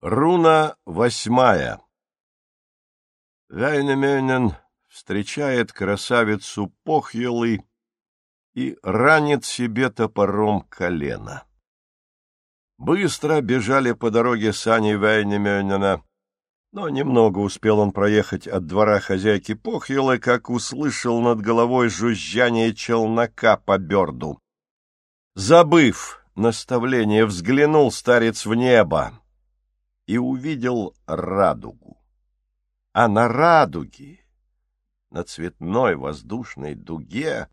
Руна восьмая Вайнеменен встречает красавицу Похьелы и ранит себе топором колено. Быстро бежали по дороге сани Вайнеменена, но немного успел он проехать от двора хозяйки Похьелы, как услышал над головой жужжание челнока по берду. Забыв наставление, взглянул старец в небо и увидел радугу. А на радуге, на цветной воздушной дуге,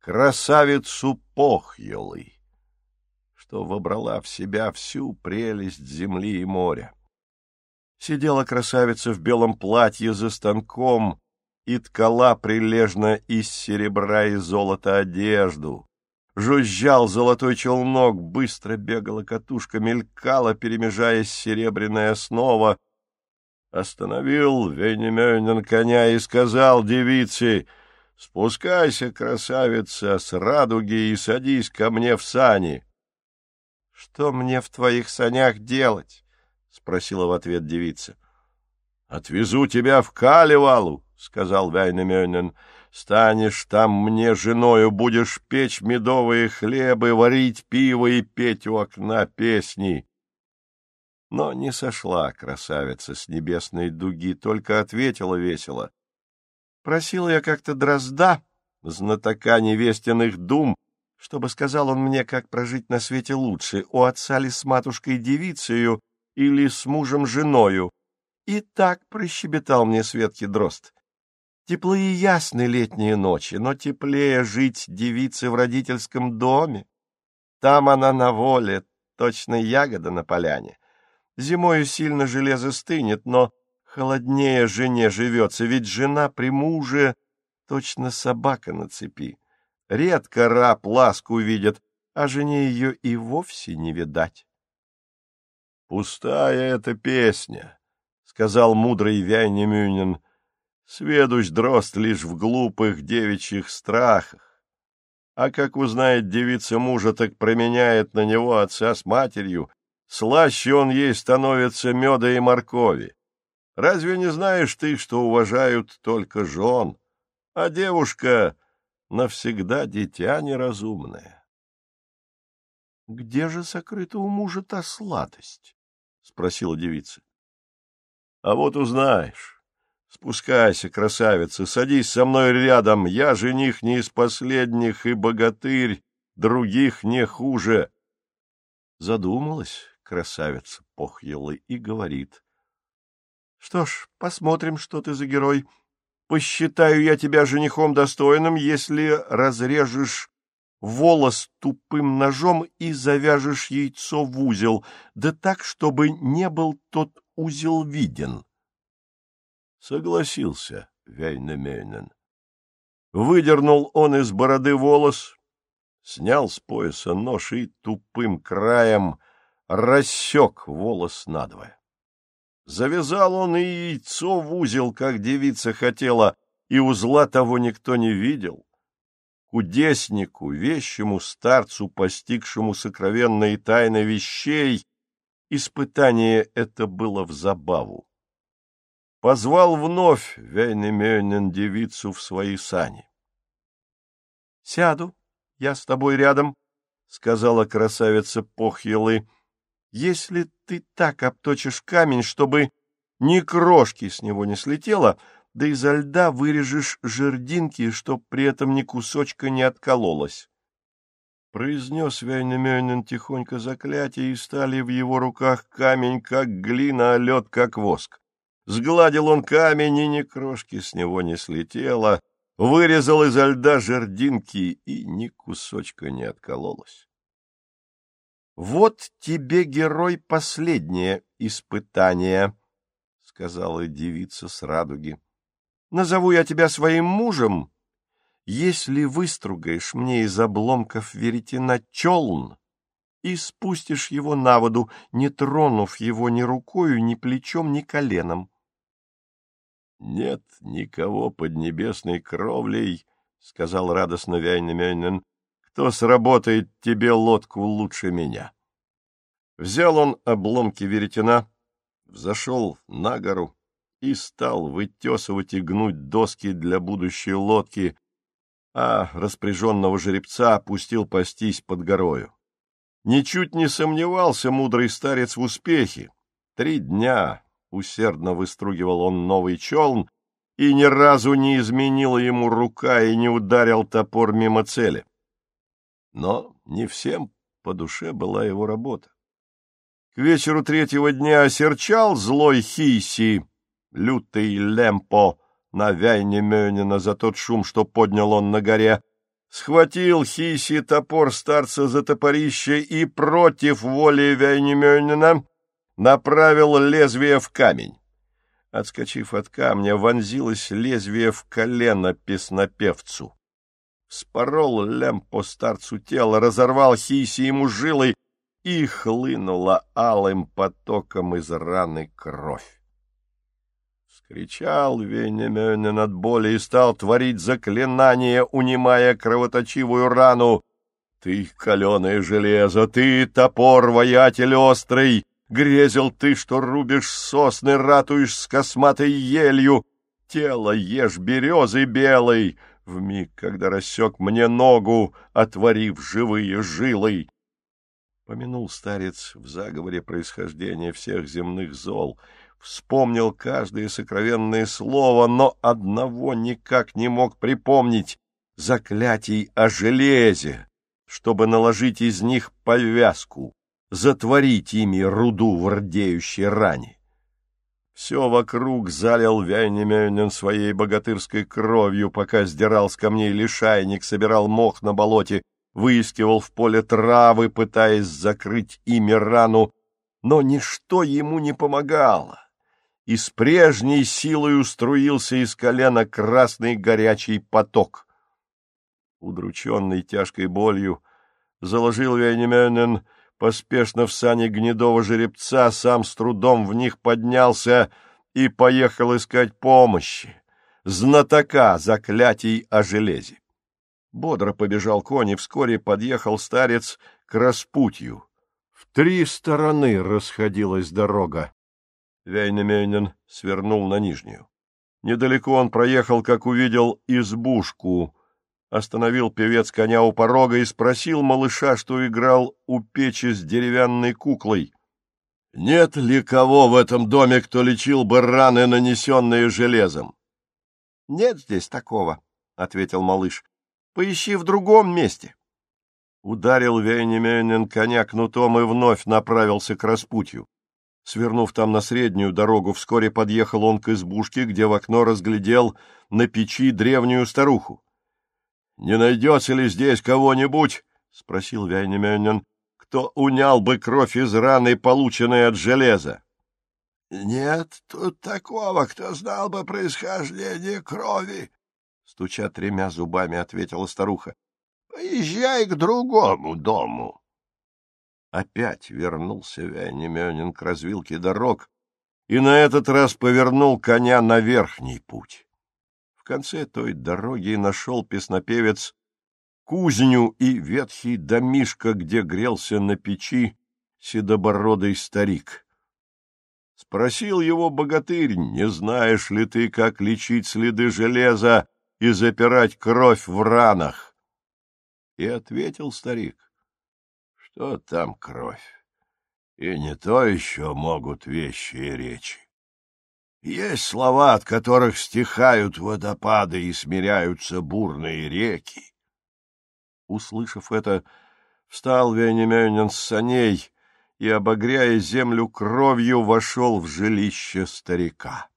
красавицу Похьелы, что вобрала в себя всю прелесть земли и моря. Сидела красавица в белом платье за станком и ткала прилежно из серебра и золота одежду, Жужжал золотой челнок, быстро бегала катушка, мелькала, перемежаясь серебряная основа. Остановил Венемёнин коня и сказал девице, «Спускайся, красавица, с радуги и садись ко мне в сани». «Что мне в твоих санях делать?» — спросила в ответ девица. «Отвезу тебя в Калевалу», — сказал Вайнемёнин. Станешь там мне женою, будешь печь медовые хлебы, варить пиво и петь у окна песни. Но не сошла красавица с небесной дуги, только ответила весело. Просила я как-то дрозда, знатока невестиных дум, чтобы сказал он мне, как прожить на свете лучше, у отца ли с матушкой девицею или с мужем женою. И так прощебетал мне светкий дрозд. Теплые и ясны летние ночи, но теплее жить девице в родительском доме. Там она на воле, точно ягода на поляне. Зимою сильно железо стынет, но холоднее жене живется, ведь жена при муже точно собака на цепи. Редко раб ласку видит, а жене ее и вовсе не видать. — Пустая эта песня, — сказал мудрый Вяйнемюнин, Сведущ дрозд лишь в глупых девичьих страхах. А как узнает девица мужа, так променяет на него отца с матерью, слаще он ей становится меда и моркови. Разве не знаешь ты, что уважают только жен, а девушка навсегда дитя неразумное? — Где же сокрыта у мужа та сладость? — спросила девица. — А вот узнаешь. Спускайся, красавица, садись со мной рядом. Я жених не из последних и богатырь, других не хуже. Задумалась красавица Похьелы и говорит. — Что ж, посмотрим, что ты за герой. Посчитаю я тебя женихом достойным, если разрежешь волос тупым ножом и завяжешь яйцо в узел, да так, чтобы не был тот узел виден. Согласился Вейнемейнен. Выдернул он из бороды волос, снял с пояса нож и тупым краем рассек волос надвое. Завязал он и яйцо в узел, как девица хотела, и узла того никто не видел. Кудеснику, вещему старцу, постигшему сокровенные тайны вещей, испытание это было в забаву позвал вновь Вейнемёнен девицу в свои сани. — Сяду, я с тобой рядом, — сказала красавица Похьелы, — если ты так обточишь камень, чтобы ни крошки с него не слетело, да изо льда вырежешь жердинки, чтоб при этом ни кусочка не откололось. Произнес Вейнемёнен тихонько заклятие, и стали в его руках камень, как глина, а лед, как воск. Сгладил он камень, и ни крошки с него не слетело, вырезал изо льда жердинки, и ни кусочка не откололось. — Вот тебе, герой, последнее испытание, — сказала девица с радуги. — Назову я тебя своим мужем, если выстругаешь мне из обломков веретена челн и спустишь его на воду, не тронув его ни рукою, ни плечом, ни коленом. Нет никого под небесной кровлей, — сказал радостно Вяйнамянин, — кто сработает тебе лодку лучше меня. Взял он обломки веретена, взошел на гору и стал вытесывать и гнуть доски для будущей лодки, а распряженного жеребца опустил пастись под горою. Ничуть не сомневался мудрый старец в успехе. Три дня усердно выстругивал он новый челн, и ни разу не изменила ему рука и не ударил топор мимо цели. Но не всем по душе была его работа. К вечеру третьего дня осерчал злой Хиси, лютый Лемпо, на Вяйне Мёнина за тот шум, что поднял он на горе, схватил Хиси топор старца за топорище и против воли Вяйне Мёнина направил лезвие в камень. Отскочив от камня, вонзилось лезвие в колено песнопевцу. Спорол Лемпо старцу тело, разорвал Хиси ему жилой и хлынула алым потоком из раны кровь. Скричал Венемёнен от боли и стал творить заклинание, унимая кровоточивую рану. «Ты, каленое железо, ты, топор, воятель острый!» Грезил ты, что рубишь сосны, ратуешь с косматой елью, тело ешь березы белой, в миг, когда рассек мне ногу, отворив живые жилы. Помянул старец в заговоре происхождения всех земных зол, вспомнил каждое сокровенное слово, но одного никак не мог припомнить — заклятий о железе, чтобы наложить из них повязку затворить ими руду в рдеющей ране. Все вокруг залил Вяйнемёнин своей богатырской кровью, пока сдирал с камней лишайник, собирал мох на болоте, выискивал в поле травы, пытаясь закрыть ими рану, но ничто ему не помогало, и с прежней силой уструился из колена красный горячий поток. Удрученный тяжкой болью, заложил Вяйнемёнин поспешно в сани гнедого жеребца, сам с трудом в них поднялся и поехал искать помощи, знатока заклятий о железе. Бодро побежал конь, и вскоре подъехал старец к распутью. В три стороны расходилась дорога. Вейнемейнен свернул на нижнюю. Недалеко он проехал, как увидел избушку, Остановил певец коня у порога и спросил малыша, что играл у печи с деревянной куклой. — Нет ли кого в этом доме, кто лечил бы раны, нанесенные железом? — Нет здесь такого, — ответил малыш. — Поищи в другом месте. Ударил Вейнеменен коня кнутом и вновь направился к распутью. Свернув там на среднюю дорогу, вскоре подъехал он к избушке, где в окно разглядел на печи древнюю старуху. — Не найдется ли здесь кого-нибудь, — спросил Вяйнемёнен, — кто унял бы кровь из раны, полученной от железа? — Нет тут такого, кто знал бы происхождение крови, — стуча тремя зубами, ответила старуха. — Поезжай к другому дому. Опять вернулся Вяйнемёнин к развилке дорог и на этот раз повернул коня на верхний путь конце той дороги нашел песнопевец кузню и ветхий домишко, где грелся на печи седобородый старик. Спросил его богатырь, не знаешь ли ты, как лечить следы железа и запирать кровь в ранах? И ответил старик, что там кровь, и не то еще могут вещи и речи. Есть слова, от которых стихают водопады и смиряются бурные реки. Услышав это, встал Венемёнин с саней и, обогряя землю кровью, вошел в жилище старика.